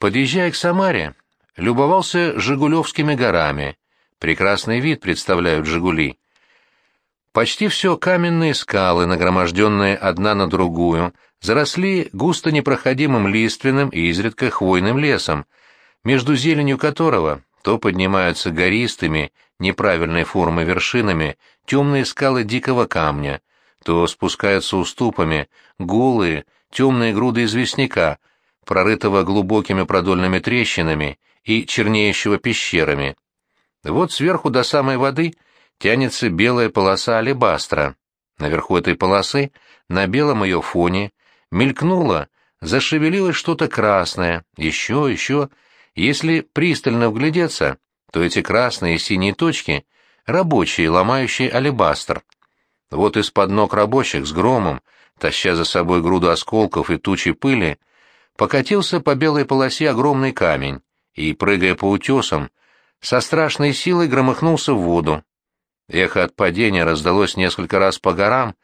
Подъезжая к Самаре, любовался Жигулевскими горами. Прекрасный вид представляют Жигули. Почти все каменные скалы, нагроможденные одна на другую, заросли густо непроходимым лиственным и изредка хвойным лесом, между зеленью которого то поднимаются гористыми, неправильной формы вершинами темные скалы дикого камня, то спускаются уступами голые, темные груды известняка, прорытого глубокими продольными трещинами и чернеющего пещерами. Вот сверху до самой воды тянется белая полоса алебастра. Наверху этой полосы, на белом ее фоне, мелькнуло, зашевелилось что-то красное, еще, еще. Если пристально вглядеться, то эти красные и синие точки — рабочие, ломающие алебастр. Вот из-под ног рабочих с громом, таща за собой груду осколков и тучи пыли, покатился по белой полосе огромный камень и, прыгая по утесам, со страшной силой громыхнулся в воду. Эхо от падения раздалось несколько раз по горам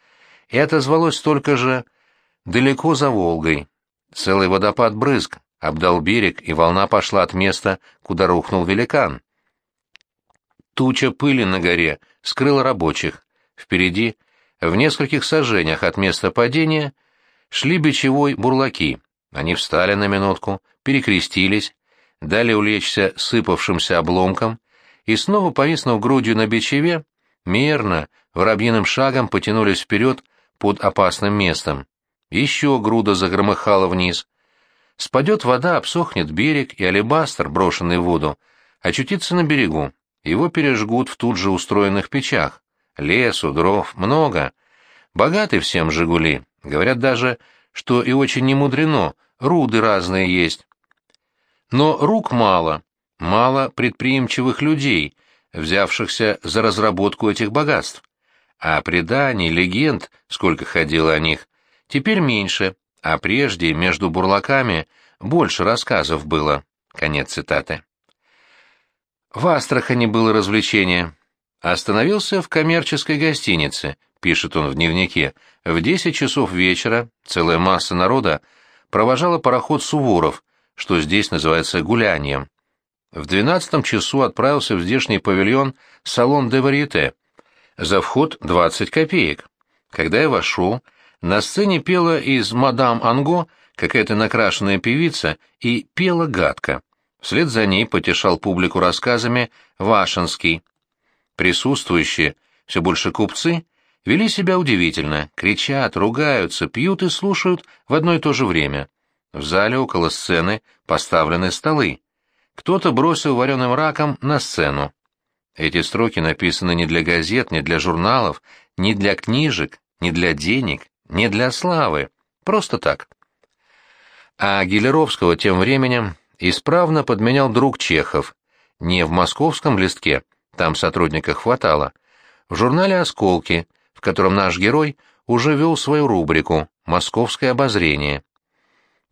и отозвалось столько же далеко за Волгой. Целый водопад брызг обдал берег, и волна пошла от места, куда рухнул великан. Туча пыли на горе скрыла рабочих. Впереди, в нескольких сажениях от места падения, шли бичевой бурлаки. Они встали на минутку, перекрестились, дали улечься сыпавшимся обломкам и снова, повиснув грудью на бичеве, мерно, воробьиным шагом потянулись вперед под опасным местом. Еще груда загромыхала вниз. Спадет вода, обсохнет берег, и алебастр, брошенный в воду, очутится на берегу. Его пережгут в тут же устроенных печах. Лесу, дров, много. Богаты всем «Жигули». Говорят даже, что и очень немудрено, руды разные есть. Но рук мало, мало предприимчивых людей, взявшихся за разработку этих богатств. А преданий, легенд, сколько ходило о них, теперь меньше, а прежде между бурлаками больше рассказов было. Конец цитаты. В Астрахани было развлечение. Остановился в коммерческой гостинице, пишет он в дневнике. В десять часов вечера целая масса народа провожала пароход «Суворов», что здесь называется гулянием. В двенадцатом часу отправился в здешний павильон «Салон де Варьете». За вход двадцать копеек. Когда я вошел, на сцене пела из «Мадам Анго» какая-то накрашенная певица и пела гадко. Вслед за ней потешал публику рассказами Вашинский. Присутствующие, все больше купцы, вели себя удивительно, кричат, ругаются, пьют и слушают в одно и то же время. В зале около сцены поставлены столы. Кто-то бросил вареным раком на сцену. Эти строки написаны не для газет, не для журналов, не для книжек, не для денег, не для славы, просто так. А Гелеровского тем временем исправно подменял друг Чехов. Не в московском листке, там сотрудника хватало, в журнале «Осколки», в котором наш герой уже вел свою рубрику «Московское обозрение».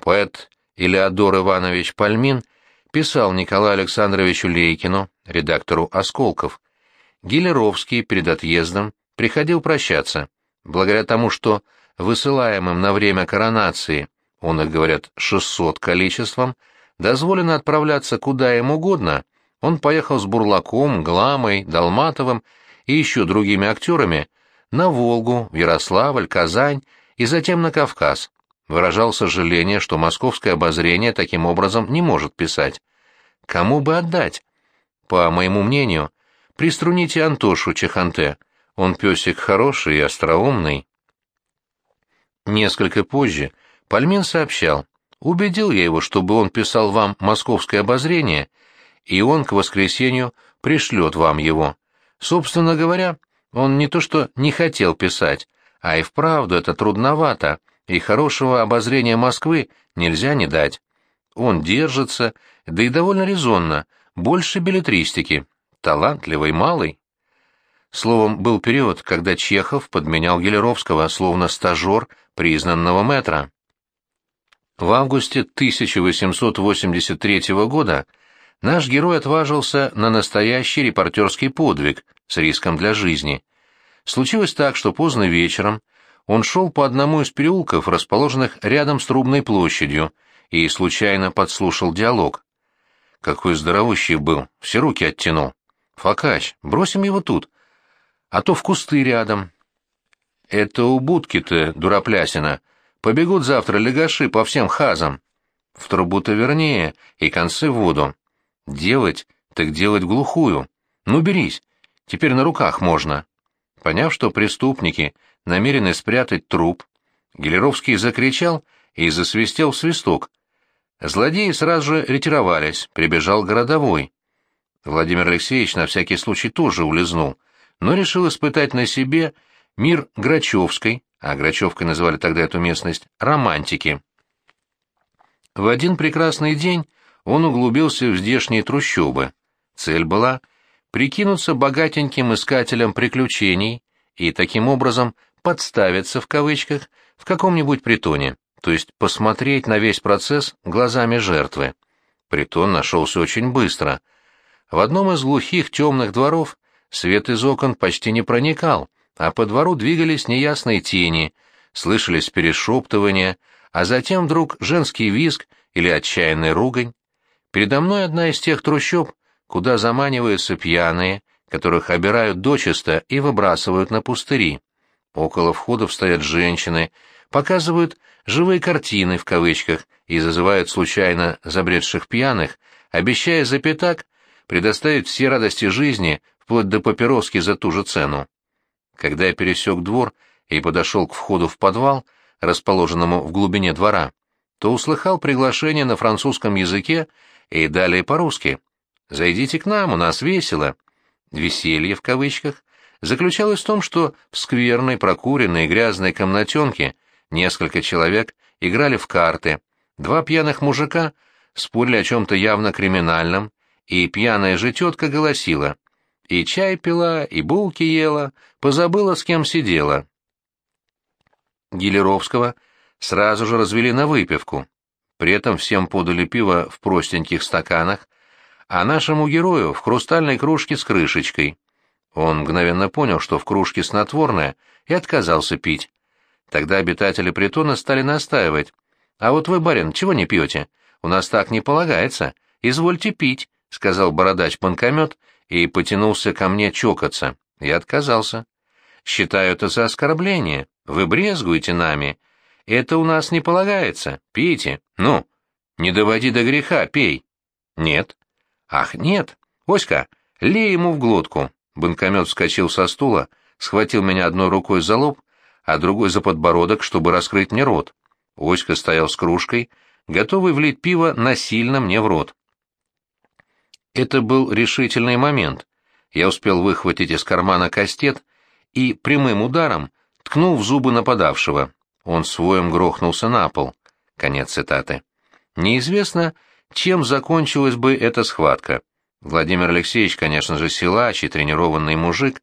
Поэт Илеодор Иванович Пальмин писал Николаю Александровичу Лейкину, редактору «Осколков». Гилеровский перед отъездом приходил прощаться, благодаря тому, что высылаемым на время коронации, он их, говорят, 600 количеством, дозволено отправляться куда им угодно, он поехал с Бурлаком, Гламой, Долматовым и еще другими актерами на Волгу, в Ярославль, Казань и затем на Кавказ. Выражал сожаление, что московское обозрение таким образом не может писать. Кому бы отдать? По моему мнению, приструните Антошу Чеханте. Он песик хороший и остроумный. Несколько позже Пальмин сообщал, Убедил я его, чтобы он писал вам «Московское обозрение», и он к воскресенью пришлет вам его. Собственно говоря, он не то что не хотел писать, а и вправду это трудновато, и хорошего обозрения Москвы нельзя не дать. Он держится, да и довольно резонно, больше билетристики, талантливый, малый. Словом, был период, когда Чехов подменял Гелеровского, словно стажер признанного метра. В августе 1883 года наш герой отважился на настоящий репортерский подвиг с риском для жизни. Случилось так, что поздно вечером он шел по одному из переулков, расположенных рядом с Трубной площадью, и случайно подслушал диалог. Какой здоровущий был, все руки оттянул. Факач, бросим его тут, а то в кусты рядом. Это у будки-то, дураплясина, побегут завтра легаши по всем хазам. В трубу-то вернее, и концы в воду. Делать, так делать глухую. Ну, берись, теперь на руках можно. Поняв, что преступники намерены спрятать труп, Гелеровский закричал и засвистел свисток. Злодеи сразу же ретировались, прибежал городовой. Владимир Алексеевич на всякий случай тоже улизнул, но решил испытать на себе мир Грачевской, а Грачевкой называли тогда эту местность, романтики. В один прекрасный день он углубился в здешние трущобы. Цель была прикинуться богатеньким искателем приключений и таким образом «подставиться» в кавычках в каком-нибудь притоне, то есть посмотреть на весь процесс глазами жертвы. Притон нашелся очень быстро. В одном из глухих темных дворов свет из окон почти не проникал, а по двору двигались неясные тени, слышались перешептывания, а затем вдруг женский визг или отчаянный ругань. Передо мной одна из тех трущоб, куда заманиваются пьяные, которых обирают дочисто и выбрасывают на пустыри. Около входов стоят женщины, показывают «живые картины» в кавычках и зазывают случайно забредших пьяных, обещая за пятак предоставить все радости жизни вплоть до папироски за ту же цену. Когда я пересек двор и подошел к входу в подвал, расположенному в глубине двора, то услыхал приглашение на французском языке и далее по-русски. «Зайдите к нам, у нас весело». «Веселье» в кавычках заключалось в том, что в скверной, прокуренной, грязной комнатенке несколько человек играли в карты, два пьяных мужика спорили о чем-то явно криминальном, и пьяная же тетка голосила. И чай пила, и булки ела, позабыла, с кем сидела. Гилеровского сразу же развели на выпивку. При этом всем подали пиво в простеньких стаканах, а нашему герою в хрустальной кружке с крышечкой. Он мгновенно понял, что в кружке снотворное, и отказался пить. Тогда обитатели притона стали настаивать. «А вот вы, барин, чего не пьете? У нас так не полагается. Извольте пить», — сказал бородач-банкомет и потянулся ко мне чокаться. Я отказался. «Считаю это за оскорбление. Вы брезгуете нами. Это у нас не полагается. Пейте. Ну, не доводи до греха, пей». «Нет». «Ах, нет. Оська, лей ему в глотку». Банкомет вскочил со стула, схватил меня одной рукой за лоб, а другой за подбородок, чтобы раскрыть мне рот. Оська стоял с кружкой, готовый влить пиво насильно мне в рот. Это был решительный момент. Я успел выхватить из кармана кастет и прямым ударом ткнул в зубы нападавшего. Он своем грохнулся на пол. Конец цитаты. Неизвестно, чем закончилась бы эта схватка. Владимир Алексеевич, конечно же, силач и тренированный мужик,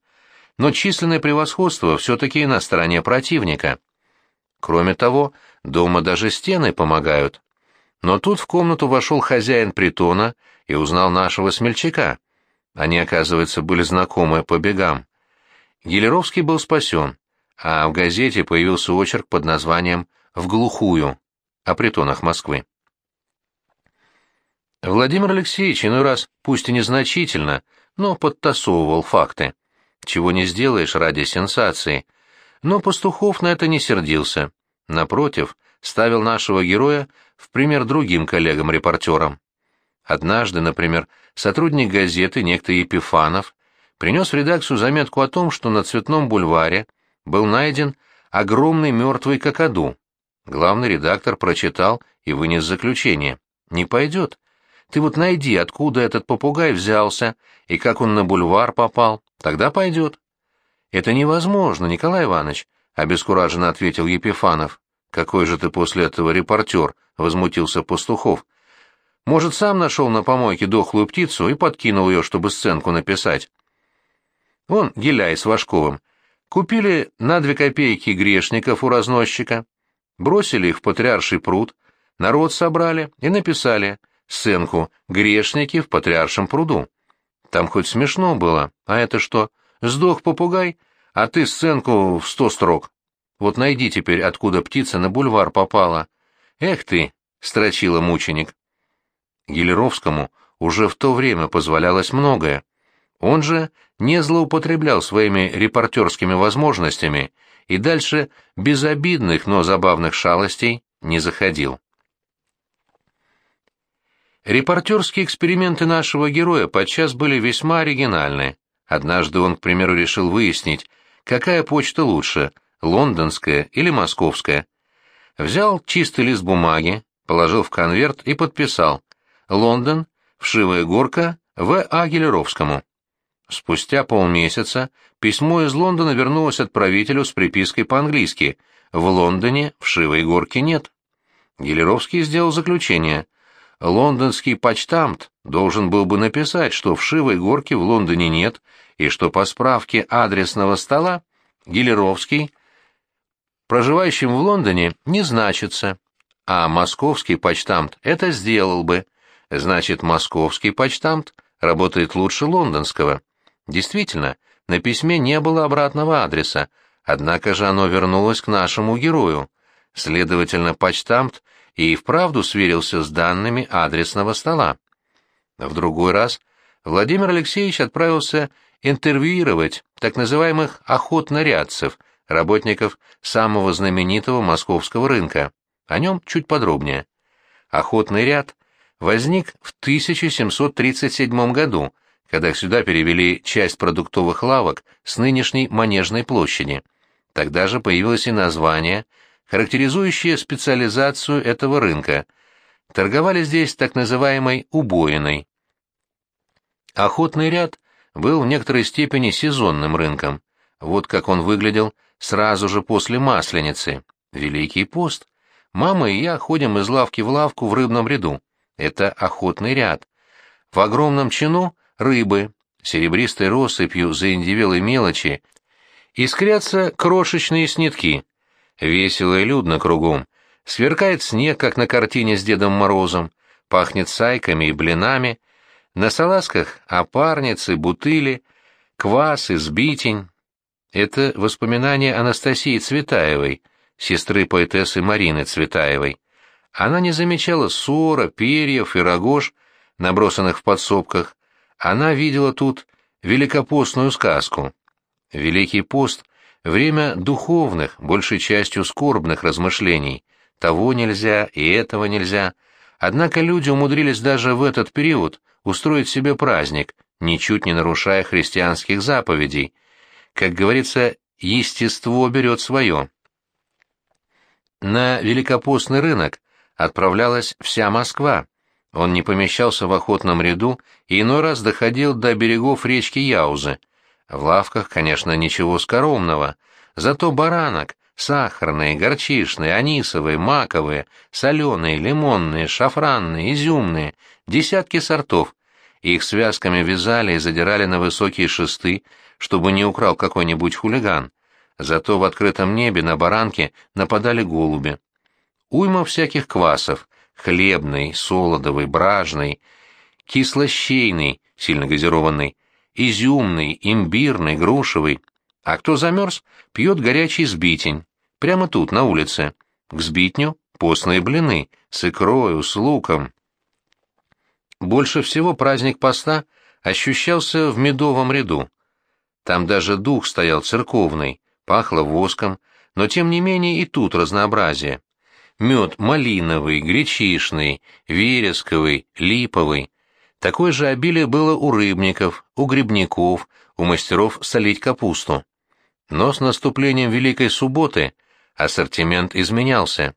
но численное превосходство все-таки на стороне противника. Кроме того, дома даже стены помогают. Но тут в комнату вошел хозяин притона и узнал нашего смельчака. Они, оказывается, были знакомы по бегам. Гелеровский был спасен, а в газете появился очерк под названием «В глухую» о притонах Москвы. Владимир Алексеевич иной раз, пусть и незначительно, но подтасовывал факты. Чего не сделаешь ради сенсации. Но Пастухов на это не сердился. Напротив, ставил нашего героя в пример другим коллегам-репортерам. Однажды, например, сотрудник газеты, некто Епифанов, принес в редакцию заметку о том, что на Цветном бульваре был найден огромный мертвый какаду. Главный редактор прочитал и вынес заключение. «Не пойдет. Ты вот найди, откуда этот попугай взялся и как он на бульвар попал. Тогда пойдет. Это невозможно, Николай Иванович, обескураженно ответил Епифанов. Какой же ты после этого репортер, возмутился Пастухов. Может, сам нашел на помойке дохлую птицу и подкинул ее, чтобы сценку написать. Он, Геляй с Вашковым, купили на две копейки грешников у разносчика, бросили их в патриарший пруд, народ собрали и написали сценку «Грешники в патриаршем пруду». Там хоть смешно было, а это что? Сдох попугай, а ты сценку в сто строк. Вот найди теперь, откуда птица на бульвар попала. Эх ты, строчила мученик. Гелеровскому уже в то время позволялось многое. Он же не злоупотреблял своими репортерскими возможностями и дальше безобидных, но забавных шалостей не заходил. Репортерские эксперименты нашего героя подчас были весьма оригинальны. Однажды он, к примеру, решил выяснить, какая почта лучше, лондонская или московская. Взял чистый лист бумаги, положил в конверт и подписал «Лондон, вшивая горка, В. А. Гелеровскому». Спустя полмесяца письмо из Лондона вернулось отправителю с припиской по-английски «В Лондоне вшивой горки нет». Гелеровский сделал заключение – лондонский почтамт должен был бы написать, что вшивой горки в Лондоне нет, и что по справке адресного стола Гелеровский, проживающим в Лондоне, не значится, а московский почтамт это сделал бы. Значит, московский почтамт работает лучше лондонского. Действительно, на письме не было обратного адреса, однако же оно вернулось к нашему герою. Следовательно, почтамт и вправду сверился с данными адресного стола. В другой раз Владимир Алексеевич отправился интервьюировать так называемых охотнорядцев, работников самого знаменитого московского рынка. О нем чуть подробнее. Охотный ряд возник в 1737 году, когда сюда перевели часть продуктовых лавок с нынешней Манежной площади. Тогда же появилось и название – характеризующие специализацию этого рынка. Торговали здесь так называемой убоиной. Охотный ряд был в некоторой степени сезонным рынком. Вот как он выглядел сразу же после Масленицы. Великий пост. Мама и я ходим из лавки в лавку в рыбном ряду. Это охотный ряд. В огромном чину рыбы, серебристой россыпью заиндивелой мелочи, искрятся крошечные снитки. Весело и людно кругом. Сверкает снег, как на картине с Дедом Морозом, пахнет сайками и блинами. На салазках опарницы, бутыли, квас и сбитень. Это воспоминание Анастасии Цветаевой, сестры поэтессы Марины Цветаевой. Она не замечала ссора, перьев и рогож, набросанных в подсобках. Она видела тут великопостную сказку. Великий пост Время духовных, большей частью скорбных размышлений. Того нельзя и этого нельзя. Однако люди умудрились даже в этот период устроить себе праздник, ничуть не нарушая христианских заповедей. Как говорится, естество берет свое. На Великопостный рынок отправлялась вся Москва. Он не помещался в охотном ряду и иной раз доходил до берегов речки Яузы – в лавках, конечно, ничего скоромного, зато баранок, сахарные, горчишные, анисовые, маковые, соленые, лимонные, шафранные, изюмные, десятки сортов. Их связками вязали и задирали на высокие шесты, чтобы не украл какой-нибудь хулиган. Зато в открытом небе на баранке нападали голуби. Уйма всяких квасов — хлебный, солодовый, бражный, кислощейный, сильно газированный, изюмный, имбирный, грушевый. А кто замерз, пьет горячий сбитень. Прямо тут, на улице. К сбитню постные блины, с икрою, с луком. Больше всего праздник поста ощущался в медовом ряду. Там даже дух стоял церковный, пахло воском, но тем не менее и тут разнообразие. Мед малиновый, гречишный, вересковый, липовый, Такое же обилие было у рыбников, у грибников, у мастеров солить капусту. Но с наступлением Великой Субботы ассортимент изменялся.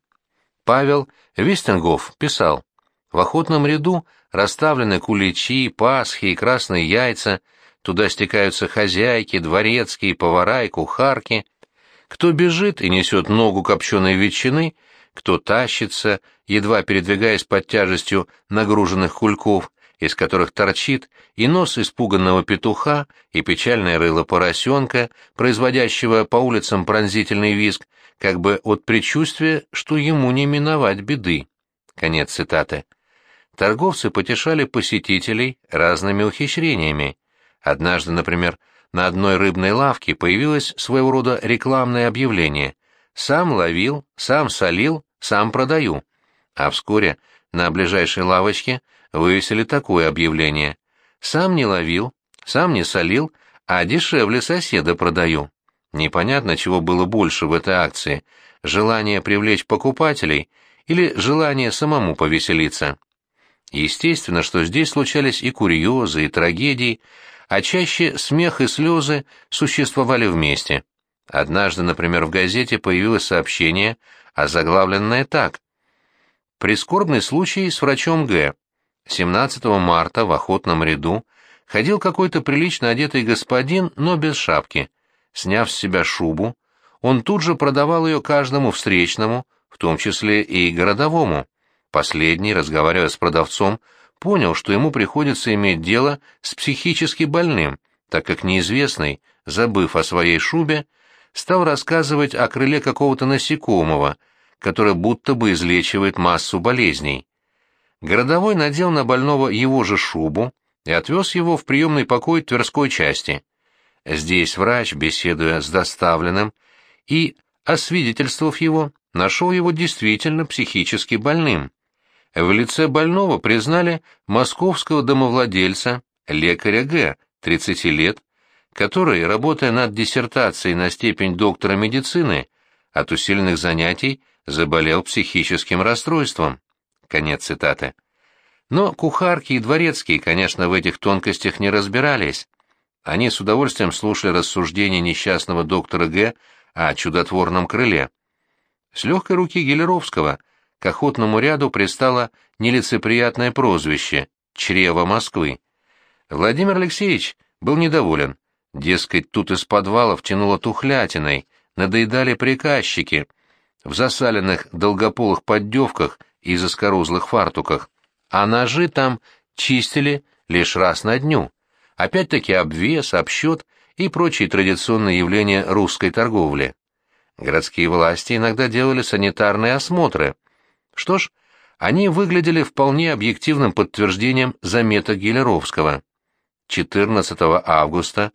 Павел Вистенгоф писал, «В охотном ряду расставлены куличи, пасхи и красные яйца, туда стекаются хозяйки, дворецкие, повара и кухарки. Кто бежит и несет ногу копченой ветчины, кто тащится, едва передвигаясь под тяжестью нагруженных кульков, из которых торчит и нос испуганного петуха, и печальное рыло поросенка, производящего по улицам пронзительный визг, как бы от предчувствия, что ему не миновать беды. Конец цитаты. Торговцы потешали посетителей разными ухищрениями. Однажды, например, на одной рыбной лавке появилось своего рода рекламное объявление «Сам ловил, сам солил, сам продаю». А вскоре на ближайшей лавочке вывесили такое объявление. «Сам не ловил, сам не солил, а дешевле соседа продаю». Непонятно, чего было больше в этой акции – желание привлечь покупателей или желание самому повеселиться. Естественно, что здесь случались и курьезы, и трагедии, а чаще смех и слезы существовали вместе. Однажды, например, в газете появилось сообщение, озаглавленное так. «Прискорбный случай с врачом Г. 17 марта в охотном ряду ходил какой-то прилично одетый господин, но без шапки. Сняв с себя шубу, он тут же продавал ее каждому встречному, в том числе и городовому. Последний, разговаривая с продавцом, понял, что ему приходится иметь дело с психически больным, так как неизвестный, забыв о своей шубе, стал рассказывать о крыле какого-то насекомого, которое будто бы излечивает массу болезней. Городовой надел на больного его же шубу и отвез его в приемный покой Тверской части. Здесь врач, беседуя с доставленным и, освидетельствовав его, нашел его действительно психически больным. В лице больного признали московского домовладельца, лекаря Г., 30 лет, который, работая над диссертацией на степень доктора медицины, от усиленных занятий заболел психическим расстройством. Конец цитаты. Но кухарки и дворецкие, конечно, в этих тонкостях не разбирались. Они с удовольствием слушали рассуждения несчастного доктора Г. о чудотворном крыле. С легкой руки Гелеровского к охотному ряду пристало нелицеприятное прозвище «Чрево Москвы». Владимир Алексеевич был недоволен. Дескать, тут из подвалов тянуло тухлятиной, надоедали приказчики в засаленных долгополых поддевках и заскорузлых фартуках, а ножи там чистили лишь раз на дню. Опять-таки обвес, обсчет и прочие традиционные явления русской торговли. Городские власти иногда делали санитарные осмотры. Что ж, они выглядели вполне объективным подтверждением заметок Гелеровского. 14 августа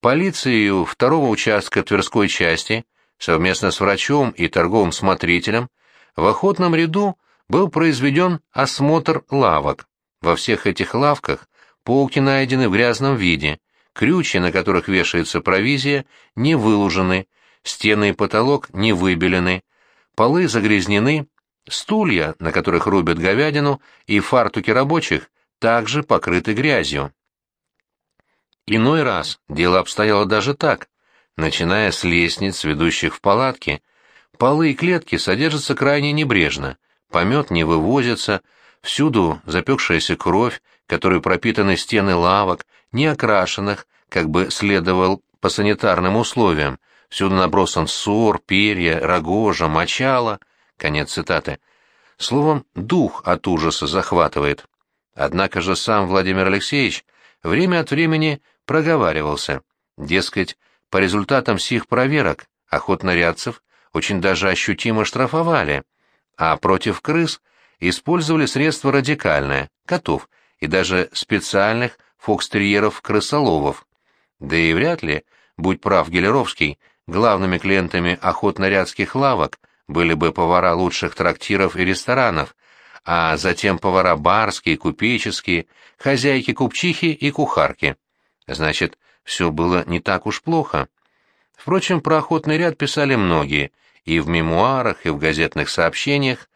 полицию второго участка Тверской части совместно с врачом и торговым смотрителем в охотном ряду был произведен осмотр лавок. Во всех этих лавках Полки найдены в грязном виде, крючья, на которых вешается провизия, не выложены, стены и потолок не выбелены, полы загрязнены, стулья, на которых рубят говядину, и фартуки рабочих также покрыты грязью. Иной раз дело обстояло даже так. Начиная с лестниц, ведущих в палатки, полы и клетки содержатся крайне небрежно, помет не вывозится, всюду запекшаяся кровь, которой пропитаны стены лавок, не окрашенных, как бы следовал по санитарным условиям, всюду набросан ссор, перья, рогожа, мочало, конец цитаты. Словом, дух от ужаса захватывает. Однако же сам Владимир Алексеевич время от времени проговаривался, дескать, по результатам сих проверок охотнорядцев очень даже ощутимо штрафовали, а против крыс использовали средства радикальное, котов – и даже специальных фокстерьеров-крысоловов. Да и вряд ли, будь прав Гелеровский, главными клиентами охотно-рядских лавок были бы повара лучших трактиров и ресторанов, а затем повара барские, купеческие, хозяйки-купчихи и кухарки. Значит, все было не так уж плохо. Впрочем, про охотный ряд писали многие, и в мемуарах, и в газетных сообщениях,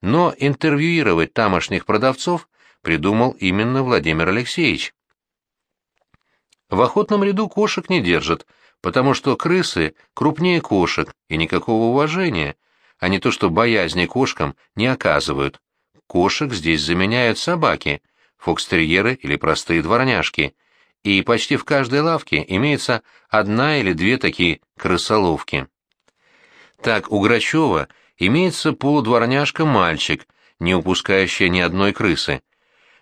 но интервьюировать тамошних продавцов придумал именно Владимир Алексеевич. В охотном ряду кошек не держат, потому что крысы крупнее кошек и никакого уважения, а не то что боязни кошкам не оказывают. Кошек здесь заменяют собаки, фокстерьеры или простые дворняжки, и почти в каждой лавке имеется одна или две такие крысоловки. Так у Грачева имеется полудворняжка-мальчик, не упускающая ни одной крысы.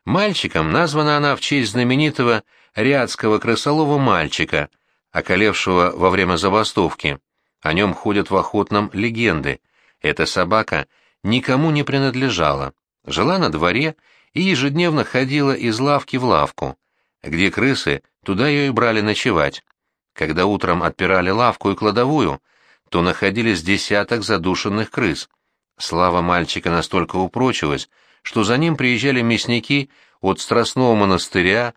Мальчиком названа она в честь знаменитого рядского крысолова мальчика, околевшего во время забастовки. О нем ходят в охотном легенды. Эта собака никому не принадлежала, жила на дворе и ежедневно ходила из лавки в лавку. Где крысы, туда ее и брали ночевать. Когда утром отпирали лавку и кладовую, то находились десяток задушенных крыс. Слава мальчика настолько упрочилась, что за ним приезжали мясники от Страстного монастыря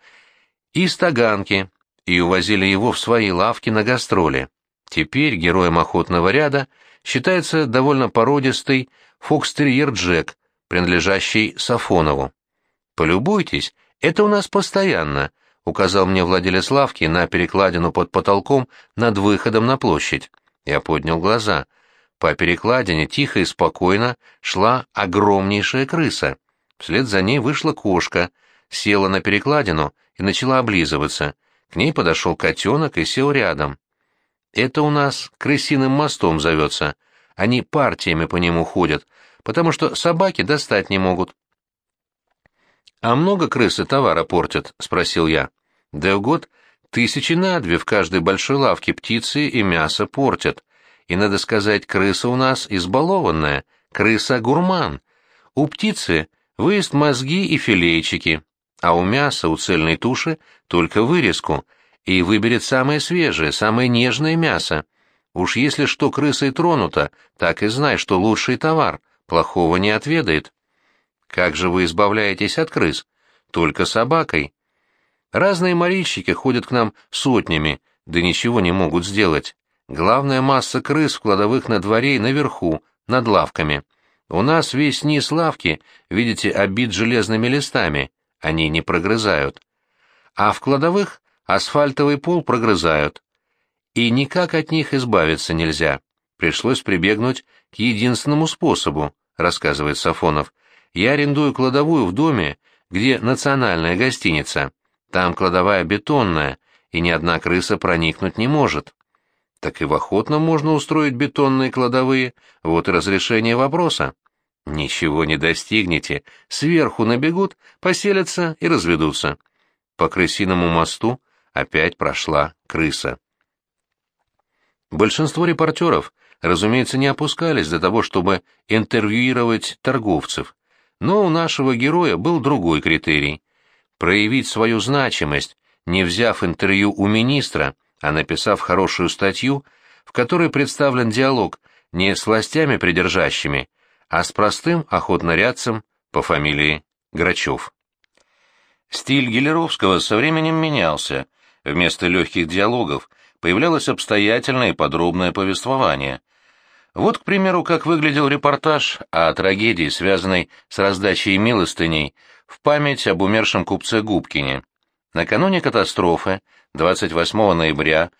и Стаганки и увозили его в свои лавки на гастроли. Теперь героем охотного ряда считается довольно породистый фокстерьер Джек, принадлежащий Сафонову. «Полюбуйтесь, это у нас постоянно», — указал мне владелец лавки на перекладину под потолком над выходом на площадь. Я поднял глаза. По перекладине тихо и спокойно шла огромнейшая крыса. Вслед за ней вышла кошка, села на перекладину и начала облизываться. К ней подошел котенок и сел рядом. Это у нас крысиным мостом зовется. Они партиями по нему ходят, потому что собаки достать не могут. «А много крысы товара портят?» — спросил я. «Да в год тысячи на две в каждой большой лавке птицы и мясо портят. И, надо сказать, крыса у нас избалованная, крыса-гурман. У птицы выезд мозги и филейчики, а у мяса, у цельной туши, только вырезку — и выберет самое свежее, самое нежное мясо. Уж если что крысой тронуто, так и знай, что лучший товар, плохого не отведает. Как же вы избавляетесь от крыс? Только собакой. Разные морильщики ходят к нам сотнями, да ничего не могут сделать. Главная масса крыс в кладовых на дворе и наверху, над лавками. У нас весь низ лавки, видите, обит железными листами, они не прогрызают. А в кладовых асфальтовый пол прогрызают. И никак от них избавиться нельзя. Пришлось прибегнуть к единственному способу, рассказывает Сафонов. Я арендую кладовую в доме, где национальная гостиница. Там кладовая бетонная, и ни одна крыса проникнуть не может. Так и в охотном можно устроить бетонные кладовые, вот и разрешение вопроса. Ничего не достигнете, сверху набегут, поселятся и разведутся. По крысиному мосту опять прошла крыса. Большинство репортеров, разумеется, не опускались до того, чтобы интервьюировать торговцев, но у нашего героя был другой критерий — проявить свою значимость, не взяв интервью у министра, а написав хорошую статью, в которой представлен диалог не с властями придержащими, а с простым охотнорядцем по фамилии Грачев. Стиль Гелеровского со временем менялся, Вместо легких диалогов появлялось обстоятельное и подробное повествование. Вот, к примеру, как выглядел репортаж о трагедии, связанной с раздачей милостыней в память об умершем купце Губкине. Накануне катастрофы, 28 ноября,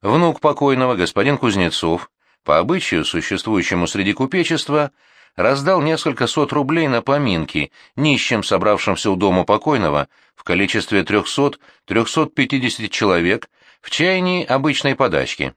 внук покойного, господин Кузнецов, по обычаю, существующему среди купечества, раздал несколько сот рублей на поминки нищим, собравшимся у дома покойного, в количестве 300-350 человек в чаянии обычной подачки.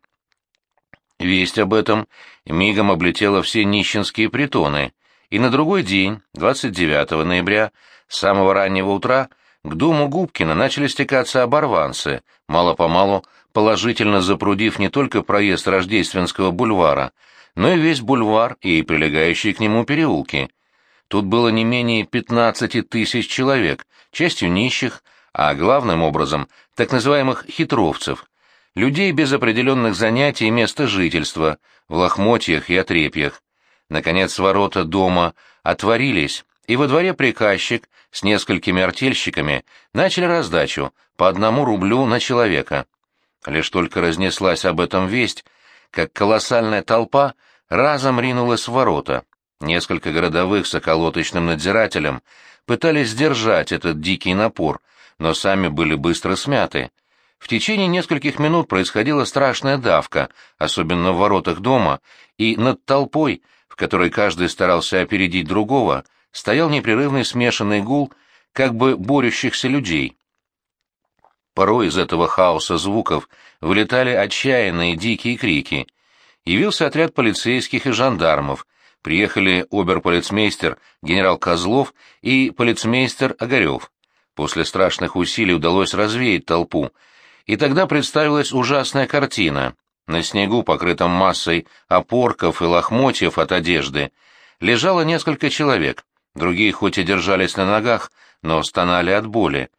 Весть об этом мигом облетела все нищенские притоны, и на другой день, 29 ноября, с самого раннего утра, к дому Губкина начали стекаться оборванцы, мало-помалу положительно запрудив не только проезд Рождественского бульвара, но и весь бульвар и прилегающие к нему переулки. Тут было не менее 15 тысяч человек, частью нищих, а главным образом так называемых хитровцев, людей без определенных занятий и места жительства, в лохмотьях и отрепьях. Наконец ворота дома отворились, и во дворе приказчик с несколькими артельщиками начали раздачу по одному рублю на человека. Лишь только разнеслась об этом весть, как колоссальная толпа разом ринулась в ворота. Несколько городовых с околоточным надзирателем пытались сдержать этот дикий напор, но сами были быстро смяты. В течение нескольких минут происходила страшная давка, особенно в воротах дома, и над толпой, в которой каждый старался опередить другого, стоял непрерывный смешанный гул как бы борющихся людей. Порой из этого хаоса звуков вылетали отчаянные дикие крики. Явился отряд полицейских и жандармов, приехали оберполицмейстер генерал Козлов и полицмейстер Огарев. После страшных усилий удалось развеять толпу, и тогда представилась ужасная картина. На снегу, покрытом массой опорков и лохмотьев от одежды, лежало несколько человек, другие хоть и держались на ногах, но стонали от боли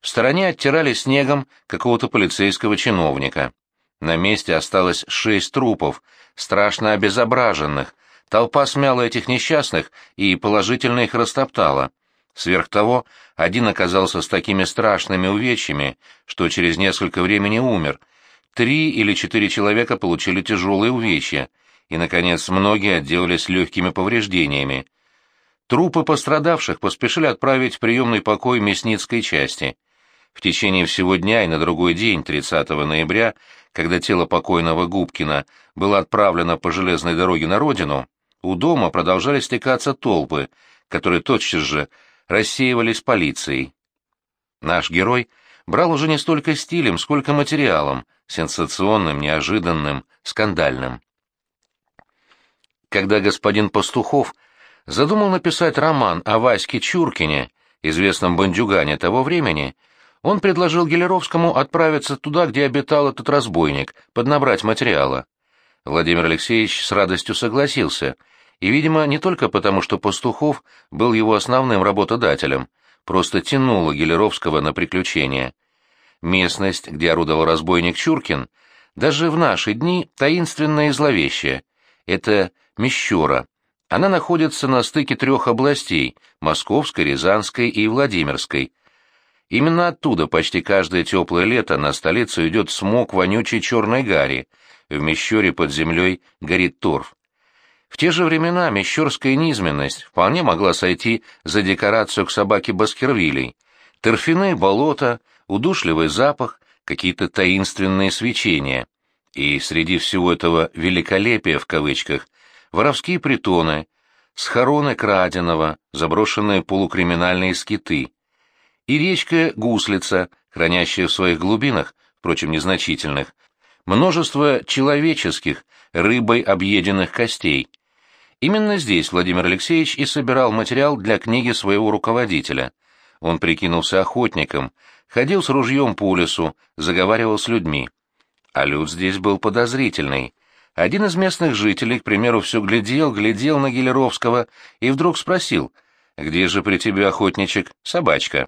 в стороне оттирали снегом какого-то полицейского чиновника. На месте осталось шесть трупов, страшно обезображенных, Толпа смяла этих несчастных и положительно их растоптала. Сверх того, один оказался с такими страшными увечьями, что через несколько времени умер. Три или четыре человека получили тяжелые увечья, и, наконец, многие отделались легкими повреждениями. Трупы пострадавших поспешили отправить в приемный покой Мясницкой части. В течение всего дня и на другой день, 30 ноября, когда тело покойного Губкина было отправлено по железной дороге на родину, у дома продолжали стекаться толпы, которые тотчас же рассеивались полицией. Наш герой брал уже не столько стилем, сколько материалом, сенсационным, неожиданным, скандальным. Когда господин Пастухов задумал написать роман о Ваське Чуркине, известном бандюгане того времени, он предложил Гелеровскому отправиться туда, где обитал этот разбойник, поднабрать материала. Владимир Алексеевич с радостью согласился — и, видимо, не только потому, что Пастухов был его основным работодателем, просто тянуло Гелеровского на приключения. Местность, где орудовал разбойник Чуркин, даже в наши дни таинственная и зловещая. Это Мещера. Она находится на стыке трех областей – Московской, Рязанской и Владимирской. Именно оттуда почти каждое теплое лето на столицу идет смог вонючей черной гари. В Мещере под землей горит торф. В те же времена мещерская низменность вполне могла сойти за декорацию к собаке Баскервилей. Торфяные болота, удушливый запах, какие-то таинственные свечения. И среди всего этого «великолепия» в кавычках воровские притоны, схороны краденого, заброшенные полукриминальные скиты. И речка Гуслица, хранящая в своих глубинах, впрочем, незначительных, множество человеческих, рыбой объеденных костей. Именно здесь Владимир Алексеевич и собирал материал для книги своего руководителя. Он прикинулся охотником, ходил с ружьем по лесу, заговаривал с людьми. А люд здесь был подозрительный. Один из местных жителей, к примеру, все глядел, глядел на Гелеровского и вдруг спросил, «Где же при тебе, охотничек, собачка?»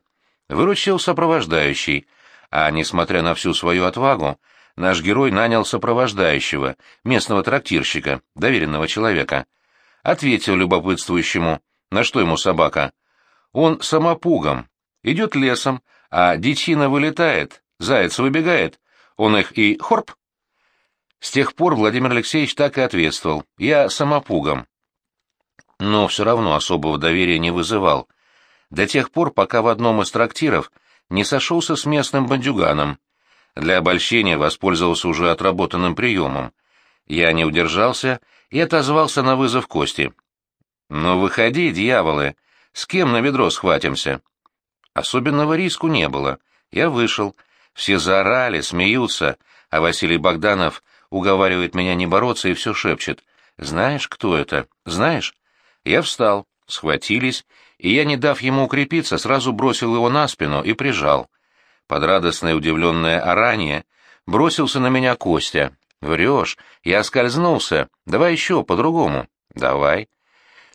Выручил сопровождающий, а, несмотря на всю свою отвагу, наш герой нанял сопровождающего, местного трактирщика, доверенного человека — ответил любопытствующему, на что ему собака. Он самопугом, идет лесом, а дичина вылетает, заяц выбегает, он их и хорп. С тех пор Владимир Алексеевич так и ответствовал, я самопугом. Но все равно особого доверия не вызывал. До тех пор, пока в одном из трактиров не сошелся с местным бандюганом. Для обольщения воспользовался уже отработанным приемом. Я не удержался и отозвался на вызов Кости. «Ну выходи, дьяволы, с кем на ведро схватимся?» Особенного риску не было. Я вышел. Все заорали, смеются, а Василий Богданов уговаривает меня не бороться и все шепчет. «Знаешь, кто это? Знаешь?» Я встал, схватились, и я, не дав ему укрепиться, сразу бросил его на спину и прижал. Под радостное удивленное орание бросился на меня Костя. «Врешь, я скользнулся. Давай еще, по-другому». «Давай».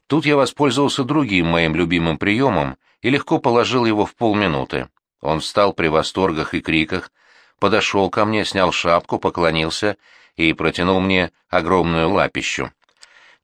Тут я воспользовался другим моим любимым приемом и легко положил его в полминуты. Он встал при восторгах и криках, подошел ко мне, снял шапку, поклонился и протянул мне огромную лапищу.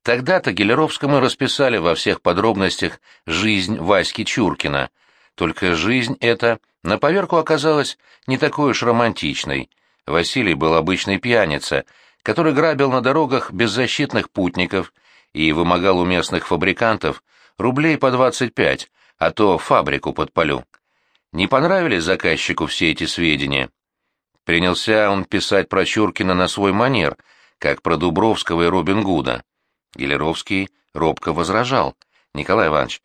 Тогда-то Гелеровскому расписали во всех подробностях жизнь Васьки Чуркина. Только жизнь эта на поверку оказалась не такой уж романтичной — Василий был обычный пьяница, который грабил на дорогах беззащитных путников и вымогал у местных фабрикантов рублей по 25, а то фабрику подпалю. Не понравились заказчику все эти сведения. Принялся он писать про Чуркина на свой манер, как про Дубровского и Робин Гуда. Гелеровский робко возражал. «Николай Иванович,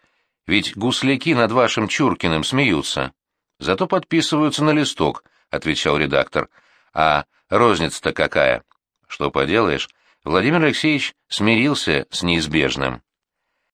ведь гусляки над вашим Чуркиным смеются. Зато подписываются на листок», — отвечал редактор. А розница-то какая? Что поделаешь, Владимир Алексеевич смирился с неизбежным.